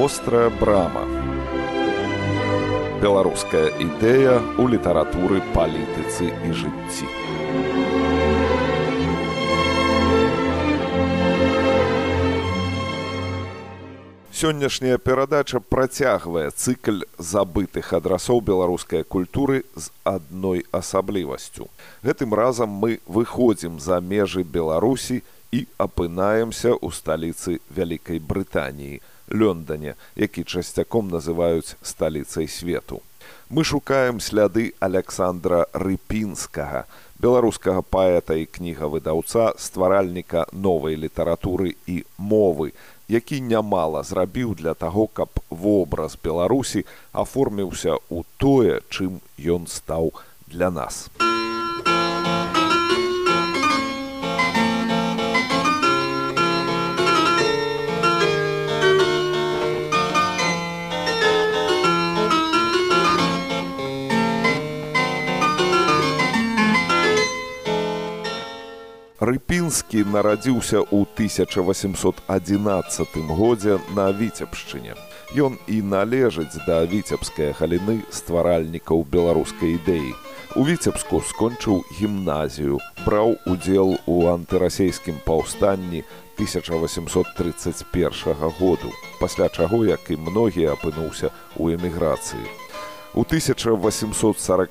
вострая брама. Беларуская ідэя ў літаратуры палітыцы і жыцці. Сённяшняя перадача працягвае цыкль забытых адрасоў беларускай культуры з адной асаблівасцю. Гэтым разам мы выходзім за межы беларусі і апынаемся ў сталіцы вялікай брытаніі Лёндане, які часцяком называюць сталіцай свету. Мы шукаем сляды Александра Рыпінскага, беларускага паэта і кнігавыдаўца, стваральніка новай літаратуры і мовы, які нямала зрабіў для таго, каб вобраз Беларусі аформіўся ў тое, чым ён стаў для нас. Рыпінскі нарадзіўся ў 1811 годзе на віцебшчыне. Ён і належыць да віцебскай галіны стваральнікаў беларускай ідэі. У віцебску скончыў гімназію, браў удзел у антырасійскім паўстанні 1831 году, пасля чаго, як і многія апынуўся ў эміграцыі. У 1840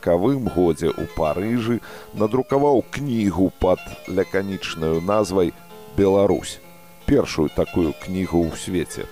годзе ў Парыжы надрукаваў кнігу пад ляканічнаю назвай Беларусь, першую такую кнігу ў свеце.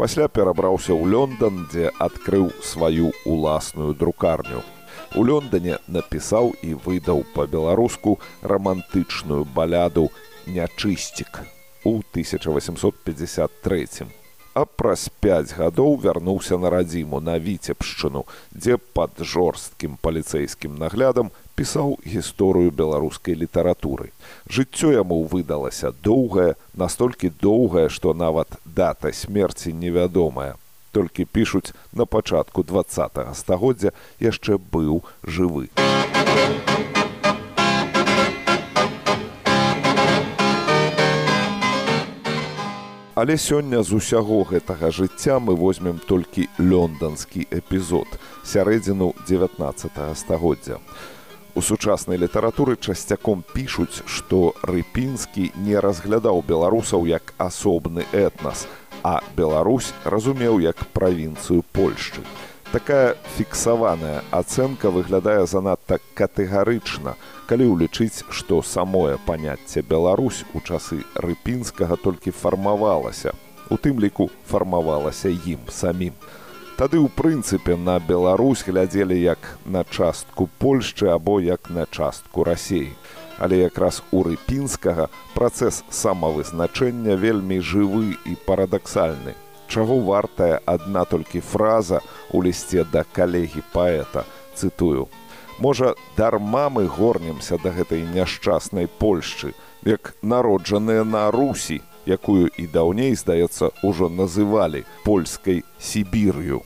Пасля перабраўся ў Лёндан, дзе адкрыў сваю уласную друкарню. У Лёндане напісаў і выдаў па-беларуску рамантычную баляду нячысцік у 1853 а праз пяць гадоў вярнуўся на радзіму на віцебшчыну, дзе пад жорсткім паліцэйскім наглядам пісаў гісторыю беларускай літаратуры. Жыццё яму выдалася доўгае, настолькі доўгае, што нават дата смерці невядомая. Толькі пішуць на пачатку два стагоддзя яшчэ быў жывы. Але сёння з усяго гэтага жыцця мы возьмем толькі лёнданскі эпізод сярэдзіну 19 стагоддзя. У сучаснай літаратуры часцяком пішуць, што рыпінскі не разглядаў беларусаў як асобны этнас, а Беларусь разумеў як правінцыю Польшчы. Такая фіксаваная ацэнка выглядае занадта катэгарычна, калі ўлічыць, што самое паняцце Беларусь у часы рыпінскага толькі фармавалася. У тым ліку фармавалася ім самім. Тады ў прынцыпе на Беларусь глядзелі як на частку Польшчы або як на частку рассеі. Але якраз у рыпінскага працэс самавызначэння вельмі жывы і парадаксальны чаго вартая адна толькі фраза у лісце да калегі паэта цытую. Можа дарма мы горнемся да гэтай няшчаснай польшчы як народжаныя на русі якую і даўней здаецца ужо называлі польскай сібір'ю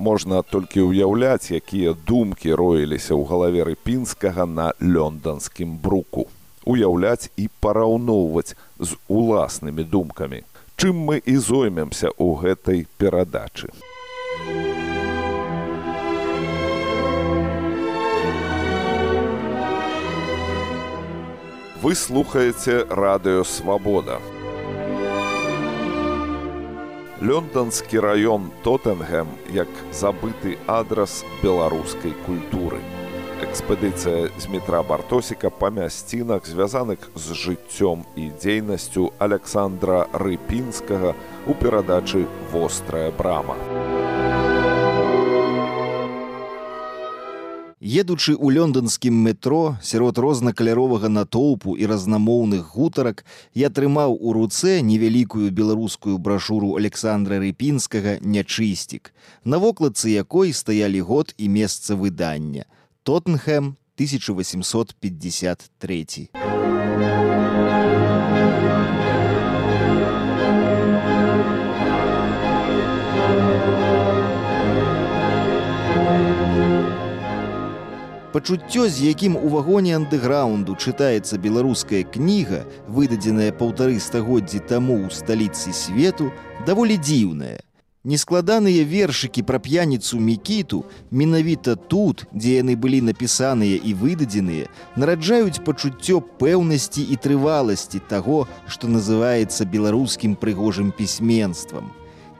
можна толькі ўяўляць якія думкі роіліся ў галаве рыпінскага на лёнданскім бруку. Уяўляць і параўноўваць з уласнымі думкамі. Чым мы і зоймемся ў гэтай перадачы. Вы слухаеце радыёвабода. Лёнданскі раён Тоттенгем як забыты адрас беларускай культуры экспедыцыя з метра бартосіка па мясцінах звязаных з жыццём і дзейнасцю александра рыпінскага у перадачы вострая брама едучы ў лёнданскім метро сярод рознакаляровага натоўпу і разнамоўных гутарак я трымаў у руцэ невялікую беларускую брашуру александра рыпінскага нячысцік на вокладцы якой стаялі год і месца выдання Тоттенхэм 1853. Пачуццё, з якім у вагоне андэграунду чытаецца беларуская кніга, выдадзеная паўтары стагоддзі таму ў сталіцы свету, даволі дзіўная. Нескладаныя вершыкі пра п'яніцу мікіту менавіта тут, дзе яны былі напісаныя і выдадзеныя, нараджаюць пачуццё пэўнасці і трываласці таго, што называецца беларускім прыгожым пісьменствам.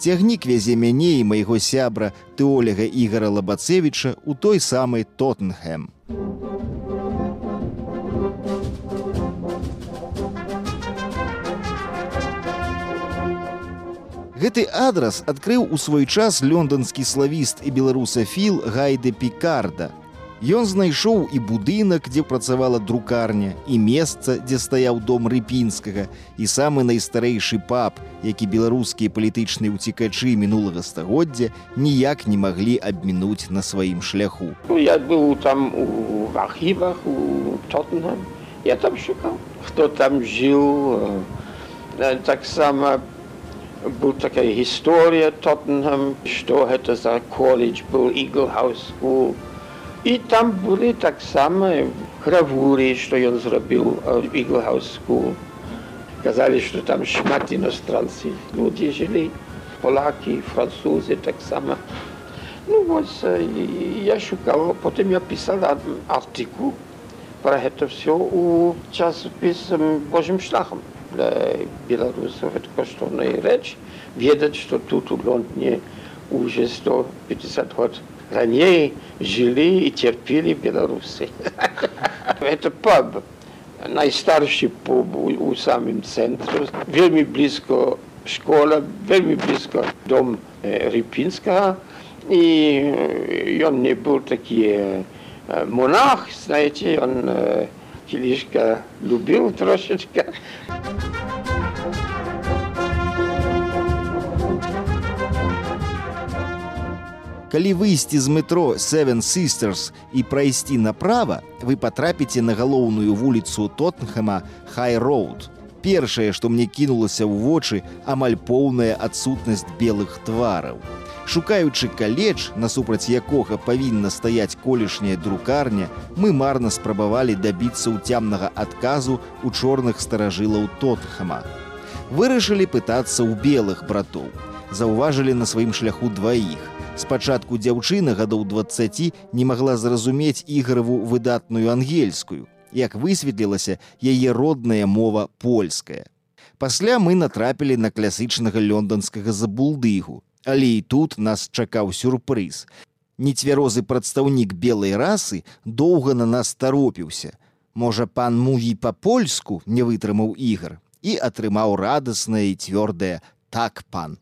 Цягнік вязе мяне і майго сябра тэоляга ігара Лабацевіча ў той самы Тоттенхэм. Гэты адрас адкрыў у свой час лёнданскі славіст і беларусафіл гайде пікарда. Ён знайшоў і будынак, дзе працавала друкарня і месца, дзе стаяў дом рыпінскага і самы найстарэйшы пап, які беларускія палітычныя ўцікачы мінулага стагоддзя ніяк не маглі абмінуць на сваім шляху. Ну, я быў там у архівах у Тоттенхэм. Я там шукаў, хто там жыў таксама Была такая история Тоттенхэм, что это за колледж был, Eagle House И там были так само гравуры, в Eagle House School. Казали, что там шмат иностранцы люди жили, поляки, французы так само. Ну вот, я шукал, потом я писал артикул про это все у часопис Божьим шляхом для белорусов это коштовная речь. Ведать, что тут в Лондоне уже 150 лет ранее жили и терпели белорусы. это паб, найстарший паб у самым центру, вельми близко школа, вельми близко дом Рипинского. И он не был такой монах, знаете, он Кілішка любив трошечки. Калі выйсці з метро Seven Sisters і прайсці направа, вы патрапіце на галоўную вуліцу Тоттенхэма Хай Роуд. Першае, што мне кінулася ў вочы, амаль поўная адсутнасць белых твараў. Шукаючы каледж насупраць якога павінна стаяць колішняя друкарня мы марна спрабавалі дабіцца ўцямнага адказу у чорных старажылаў тотхама вырашылі пытацца ў белых братоў. Заўважылі на сваім шляху дваіх спачатку дзяўчына гадоў 20 не магла зразумець іграву выдатную ангельскую як высветлілася яе родная мова польская пасля мы натрапілі на класычнага лёнданскага забулдыгу Але і тут нас чакаў сюрпрыз. Нецвярозы прадстаўнік белай расы доўга на нас таропіўся. Можа, пан муві па-польску не вытрымаў ігр і атрымаў радаснае і цвёрдае так пан.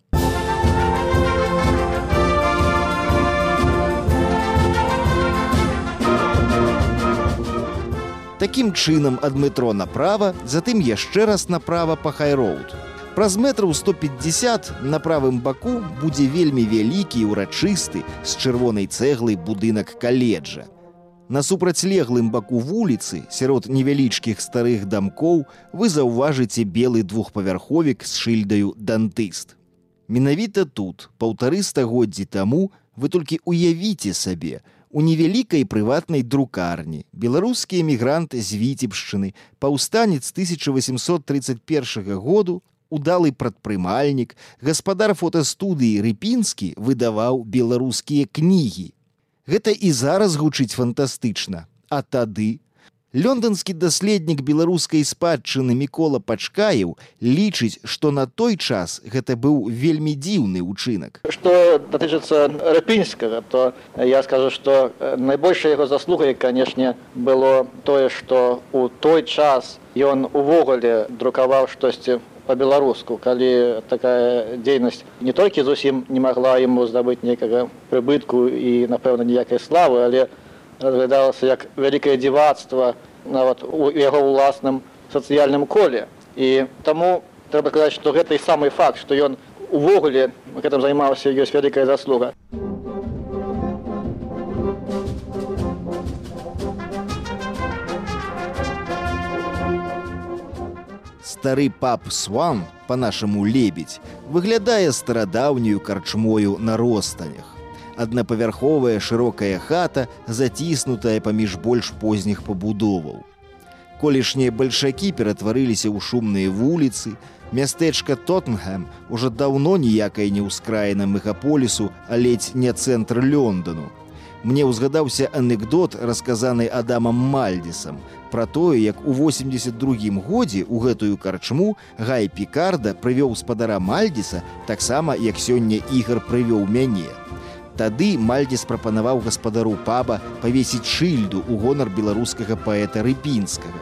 Такім чынам ад метро направа, затым яшчэ раз направа па хайроуд. Праз метраў 150 на правым баку будзе вельмі вялікі ўрачысты з чырвонай цэглай будынак каледжа. На супрацьлеглым баку вуліцы сярод невялічкіх старых дамкоў вы заўважыце белы двухпавярховік з шыльдаю дантыст. Менавіта тут паўтары стагоддзі таму вы толькі уявіце сабе, У невялікай прыватнай друкарні беларускія эмігранты з віцебшчыны паўстанец 1831 году удалы прадпрымальнік, гаспадар фотастудыі рыпінскі выдаваў беларускія кнігі. Гэта і зараз гучыць фантастычна, а тады Лёнданскі даследнік беларускай спадчыны Мікола Пачкаеў лічыць, што на той час гэта быў вельмі дзіўны ўчынак. Што датычыцца рапінскага, то я скажу, што найбольшай яго заслугай, канешне, было тое, што ў той час ён увогуле друкаваў штосьці по-беларуску калі такая дзейнасць не толькі зусім не магла ему здабыць нейкага прыбытку і напэўна ніякай славы але разглядалася як вялікае дзівацтва нават у яго ўласным сацыяльным коле. І таму трэба казаць што гэты самы факт што ён увогуле гэтым займаўся ёсць вялікая заслуга. Стары пап сван по-нашаму лебедь выглядае старадаўнюю карчмою на ростанях аднапавярховая шырокая хата заціснутая паміж больш позніх пабудоваў колішнія бальшакі ператварыліся ў шумныя вуліцы Мястэчка Тоттенхэм уже даўно ніякая не ўскраена мегаполісу, а ледзь не цэнтр Лёндану. Мне ўзгадаўся анекдот, расказаны Адамам Мальдзісам, пра тое, як у 82 годзе ў гэтую карчму Гай Пікарда прывёў спадара Мальдзіса таксама, як сёння ігар прывёў мяне. Тады Мальдзіс прапанаваў гаспадару паба павесіць шыльду ў гонар беларускага паэта рыпінскага.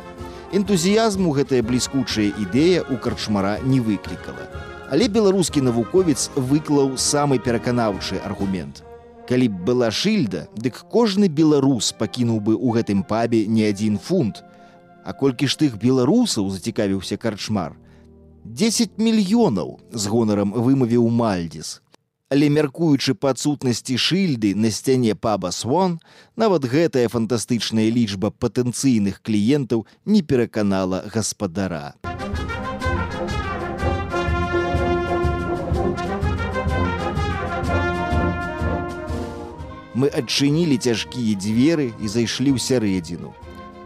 Энтузіязму гэтая бліскучая ідэя ў карчмара не выклікала. Але беларускі навуковец выклаў самы пераканаўчы аргумент. Калі б была шыльда, дык кожны беларус пакінуў бы ў гэтым пабе не адзін фунт. А колькі ж тых беларусаў зацікавіўся карчмар. 10 мільёнаў з гонарам вымавіў мальдзіс. Але мяркуючы па адсутнасці шыльды на сцяне паба свон, нават гэтая фантастычная лічба патэнцыйных кліентаў не пераканала гаспадара. Мы адчынілі цяжкія дзверы і зайшлі ў сярэдзіну.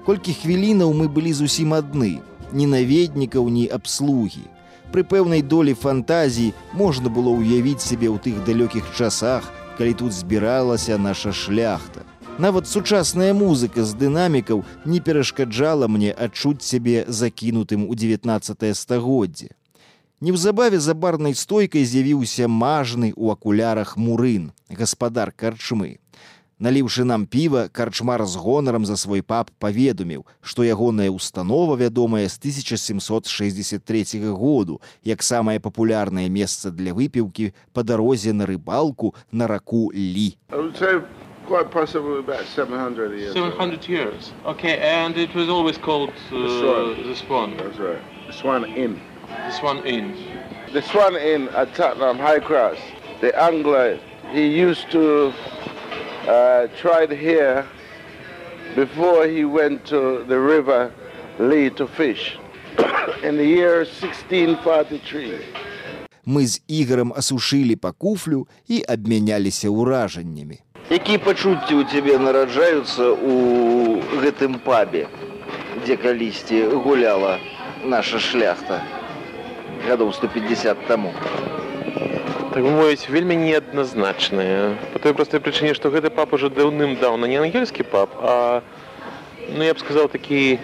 Колькі хвілінаў мы былі зусім адны, ні наведнікаў, ні абслугі. Пры пэўнай долі фантазіі можна было ўявіць сябе ў тых далёкіх часах, калі тут збіралася наша шляхта. Нават сучасная музыка з дынамікаў не перашкаджала мне адчуць сябе закінутым у 19 стагоддзе. Неўзабаве за барнай стойкай з'явіўся мажны ў акулярах мурын, гаспадар карчмы. Наліўшы нам піва, карчмар з гонарам за свой пап паведаміў, што ягоная установа вядомая з 1763 году, як самае папулярнае месца для выпіўкі па дарозе на рыбалку на раку лі. Quite possibly about 700 years. 700 years. Okay, and it was always called uh, The Swan. the Swan. That's right. The Swan Inn. The Swan Inn. The Swan Inn at Tottenham High Cross. The angler, he used to uh, trade here before he went to the river Lee to fish. In the year 1643. Мы з іграм асушылі па куфлю і абмяняліся ўражаннямі. Якія пачуцці ў цябе нараджаюцца ў гэтым пабе, дзе калісьці гуляла наша шляхта гадоў 150 таму. Так бы мовіць, вельмі неадназначныя. Па той простай прычыне, што гэты пап ужо даўным-даўна не ангельскі пап, а ну я б сказаў такі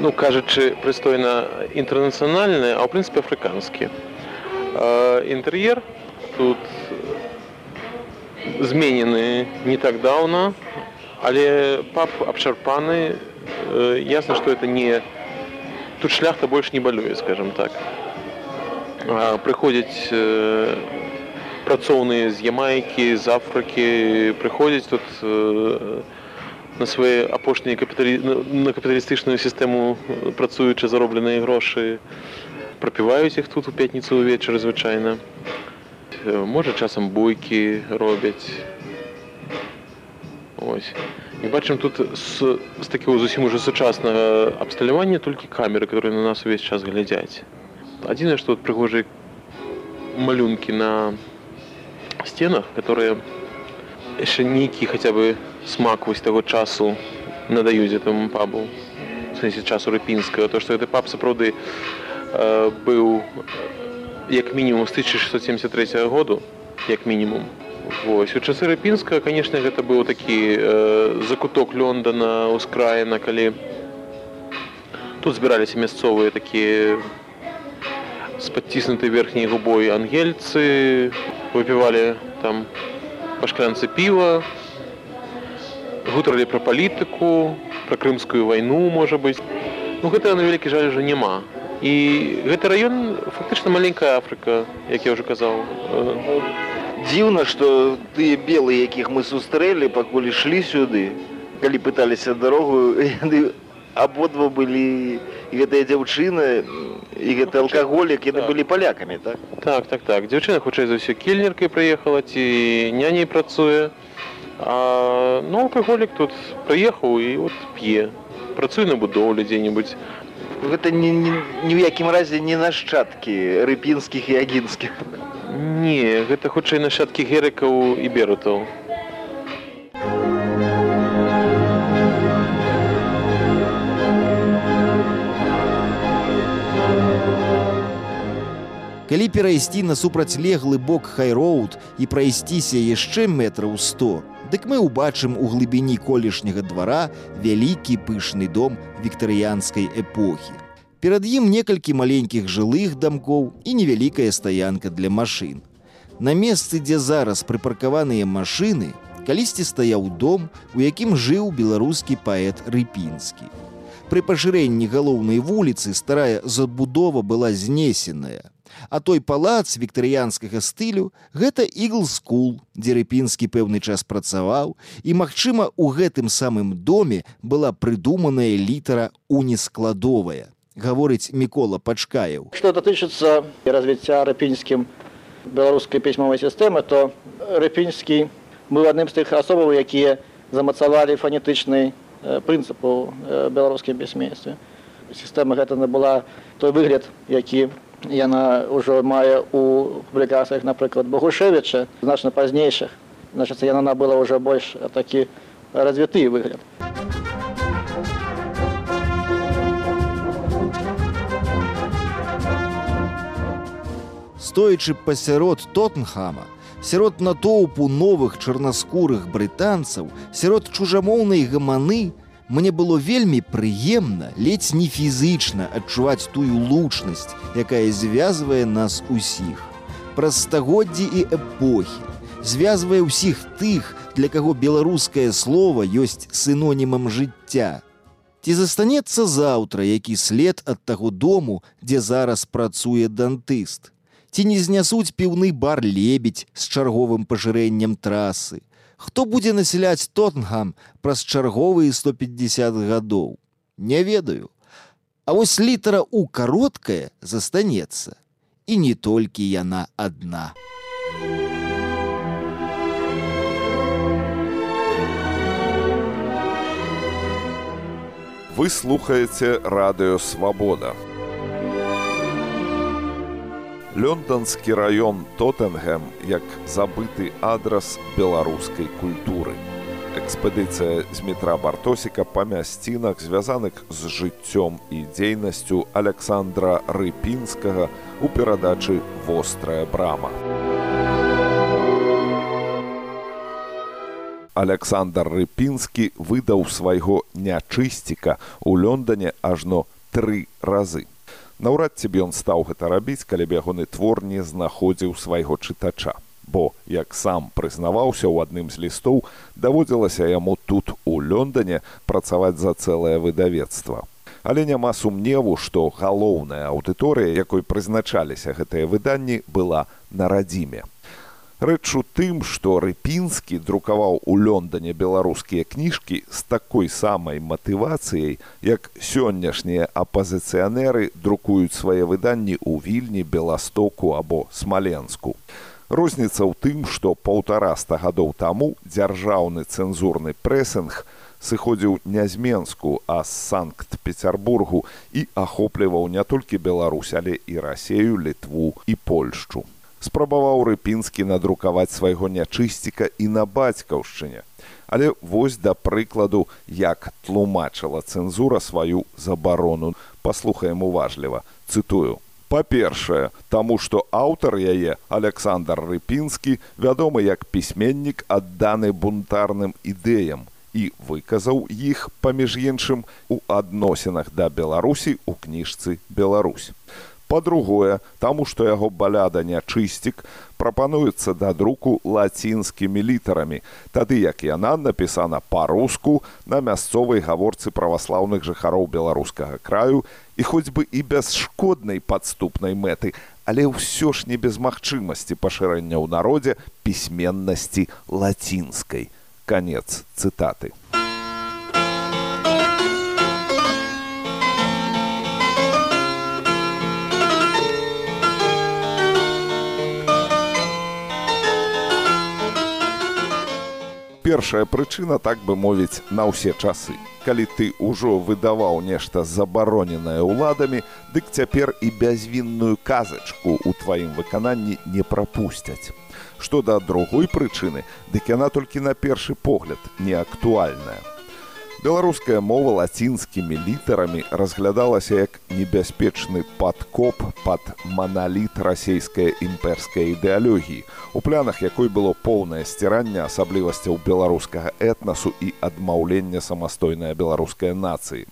ну кажучы прыстойна інтэрнацыянальны, а ў прынцыпе афрыканскі. Інтэр'ер тут зменены не так даўна, але пап абчарпаны ясна, што это не тут шляхта больш не балюе, скажем так. А, прыходзяць працоўныя з ямайкі з афрыкі прыходзяць тут на свае апошнія капіталі... на капіталістычную сістэму працуючы заробленыя грошы прапіваюць іх тут у пятніцу ўвечары звычайна можа часам бойкі робяць ось. І бачым тут з, з такого зусім уже сучаснага абсталявання толькі камеры которые на нас увесь час глядзяць адзінае што вот прыгожыя малюнкі на сценах которые яшчэ нейкі хаця бы смак вось таго часу надаюць этому пабу. Сэнсе часу рыпінскага то што гэты пап сапраўды э, быў як мінімум з 1673 году як мінімум Вось. У часы рыпінска конечно гэта быў такі э, закуток лёндана ускраена калі тут збіраліся мясцовыя такія з падціснутай верхняй губой ангельцы выпівалі там па шклянцы піва гутарылі пра палітыку пра крымскую вайну можа быць ну гэта на вялікі жаль уже няма і гэты раён фактычна маленькая Афрыка як я уже казаў. Дзіўна што тыя белыя якіх мы сустрэлі пакуль ішлі сюды калі пыталіся дарогу абодва былі гэтая дзяўчына і гэты алкаголік яны былі палякамі так? Так так так. Дзяўчына хутчэй за ўсё кельнеркай прыехала ці няней працуе а, ну алкаголік тут прыехаў і от п'е працуе на будоўлі дзе-нибудь гэта ні, ні, ні ў якім разе не нашчадкі рыпінскіх і агінскіх не гэта хутчэй нашчадкі герыкаў і берутаў Калі перайсці на супрацьлеглы бок хайроуд і прайсціся яшчэ метраў 100, дык мы ўбачым у глыбіні колішняга двара вялікі пышны дом віктарыянскай эпохі. Перад ім некалькі маленькіх жылых дамкоў і невялікая стаянка для машын. На месцы, дзе зараз прыпаркаваныя машыны, калісьці стаяў дом, у якім жыў беларускі паэт рыпінскі. Пры пашырэнні галоўнай вуліцы старая забудова была знесеная. А той палац віктарыянскага стылю гэта іглскул, дзе рыпінскі пэўны час працаваў, і, магчыма, у гэтым самым доме была прыдуманая літара унескладовая. Гаворыць Мікола Пачкаеў. Што датычыцца развіцця рыпінскім беларускай пісьмовай сістэмы, то рыпінскі быў адным з тых асобаў, якія замацавалі фанетычны прынцып у беларускім пісьменстве. Сістэма гэта набыла той выгляд, які яна ўжо мае у публікацыях напрыклад богушевіча значна пазнейшых. Значыцца яна набыла ўжо больш такі развіты выгляд. Стоячы пасярод тоттенхама сярод натоўпу новых чарнаскурых брытанцаў сярод чужамоўнай гаманы Мне было вельмі прыемна, ледзь не фізычна адчуваць тую лучнасць, якая звязвае нас усіх. Праз стагоддзі і эпохі, звязвае ўсіх тых, для каго беларускае слово ёсць сынонімам жыцця. Ці застанецца заўтра, які след ад таго дому, дзе зараз працуе дантыст. Ці не знясуць піўны бар лебедь з чарговым пашырэннем трасы, Хто будзе насяляць Тоттенгам праз чарговыя 150 гадоў? Не ведаю. А вось літара у кароткая застанецца. І не толькі яна адна. Вы слухаеце радыёвабода. Лёнданскі раён Тоттенгем як забыты адрас беларускай культуры. Экспедыцыя з метра бартосіка па мясцінах звязаных з жыццём і дзейнасцю Александра Рыпінскага у перадачы вострая брама. Александр Рыпінскі выдаў свайго нячысціка ў Лондоне ажно тры разы. Наўрад ці б ён стаў гэта рабіць, калі б ягоны твор не знаходзіў свайго чытача. Бо, як сам прызнаваўся ў адным з лістоў, даводзілася яму тут у Лондоне працаваць за цэлае выдавецтва. Але няма сумневу, што галоўная аўдыторыя, якой прызначаліся гэтыя выданні, была на радзіме. Рэч у тым, што рыпінскі друкаваў у Лондоне беларускія кніжкі з такой самай матывацыяй, як сённяшнія апазіцыянеры друкуюць свае выданні ў вільні беластоку або смаленску. Розніца ў тым, што паўтараста гадоў таму дзяржаўны цэнзурны прэсінг сыходзіў не з Менску, а з Санкт-Петербургу і ахопліваў не толькі Беларусь, але і рассею, літву і Польшчу спрабаваў рыпінскі надрукаваць свайго нячысціка і на бацькаўшчыне. Але вось да прыкладу, як тлумачыла цэнзура сваю забарону, паслухаем уважліва, цытую. Па-першае, таму што аўтар яе Александр Рыпінскі вядомы як пісьменнік адданы бунтарным ідэям і выказаў іх паміж іншым у адносінах да Беларусі ў кніжцы Беларусь па-другое таму што яго баляда нячысцік прапануецца да друку лацінскімі літарамі тады як яна напісана па-руску на мясцовай гаворцы праваслаўных жыхароў беларускага краю і хоць бы і без шкоднай падступнай мэты але ўсё ж не без магчымасці пашырэння ў народзе пісьменнасці лацінскай. Канец цытаты першая прычына так бы мовіць на ўсе часы. Калі ты ўжо выдаваў нешта забароненае ўладамі, дык цяпер і бязвінную казачку ў тваім выкананні не прапусцяць. Што да другой прычыны, дык яна толькі на першы погляд неактуальная. Беларуская мова лацінскімі літарамі разглядалася як небяспечны падкоп пад маналіт расійскай імперскай ідэалогіі, у планах якой было поўнае сціранне асаблівасцяў беларускага этнасу і адмаўлення самастойнай беларускай нацыі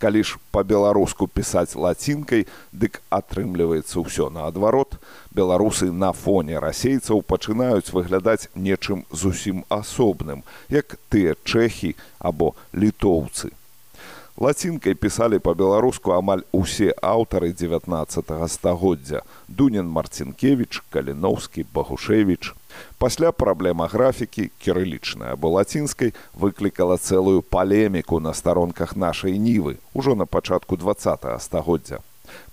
калі ж па-беларуску пісаць лацінкай, дык атрымліваецца ўсё наадварот. Беларусы на фоне расейцаў пачынаюць выглядаць нечым зусім асобным, як тыя чэхі або літоўцы. Лацінкай пісалі па-беларуску амаль усе аўтары 19 стагоддзя: Дунін Марцінкевіч, Каліноўскі, Багушевіч, Пасля праблема графікі, кірылічная або лацінскай, выклікала цэлую палеміку на старонках нашай нівы ўжо на пачатку два стагоддзя.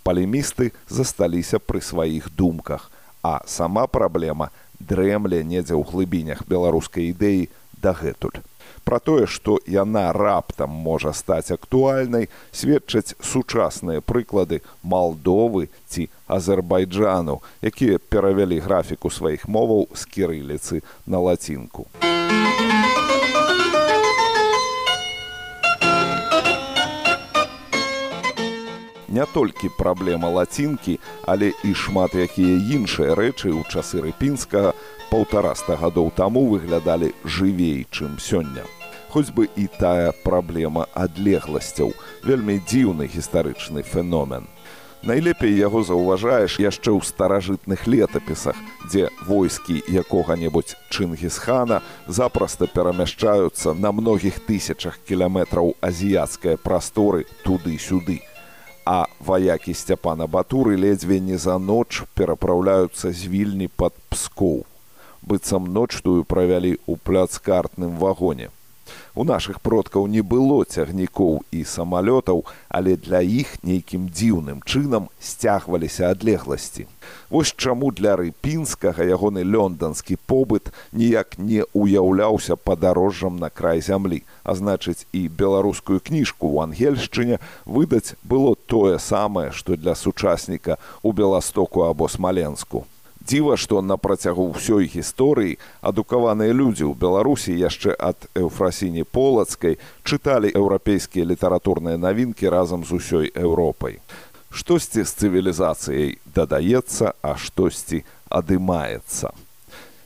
Палемісты засталіся пры сваіх думках, а сама праблема дрэмле недзе ў глыбінях беларускай ідэі дагэтуль. Пра тое, што яна раптам можа стаць актуальнай, сведчаць сучасныя прыклады Малдовы ці Азербайджану, якія перавялі графіку сваіх моваў з кірыліцы на лацінку. Не толькі праблема лацінкі, але і шмат якія іншыя рэчы ў часы рыпінскага паўтараста гадоў таму выглядалі жывей, чым сёння. Хоць бы і тая праблема адлегласцяў вельмі дзіўны гістарычны феномен. Найлепей яго заўважаеш яшчэ ў старажытных летапісах дзе войскі якога-небудзь чынгісхана запроста перамяшчаюцца на многіх тысячах кіляметраў азіяцкай прасторы туды-сюды. А ваякі сцяпана батуры ледзьве не за ноч перапраўляюцца з вільні пад пскоў быццам ноч тую правялі ў пляцкартным вагоне У нашых продкаў не было цягнікоў і самалётаў, але для іх нейкім дзіўным чынам сцягваліся адлегласці. Вось чаму для рыпінскага ягоны лёнданскі побыт ніяк не ўяўляўся падарожжам на край зямлі, а значыць і беларускую кніжку ў ангельшчыне выдаць было тое самае, што для сучасніка ў беластоку або смаленску дзіва што на працягу ўсёй гісторыі адукаваныя людзі ў беларусі яшчэ ад эўфрасіні полацкай чыталі еўрапейскія літаратурныя навінкі разам з усёй еўропай. Штосьці з цывілізацыяй дадаецца а штосьці адымаецца.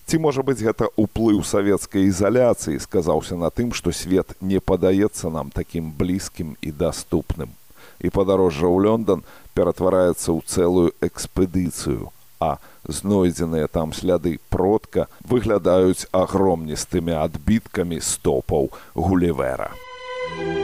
Ці можа быць гэта ўплыў савецкай ізаляцыі сказаўся на тым што свет не падаецца нам такім блізкім і даступным. І падарожжа ў лёндан ператвараецца ў цэлую экспедыцыю а знойдзеныя там сляды продка выглядаюць агромністымі адбіткамі стопаў гулівера. Thank you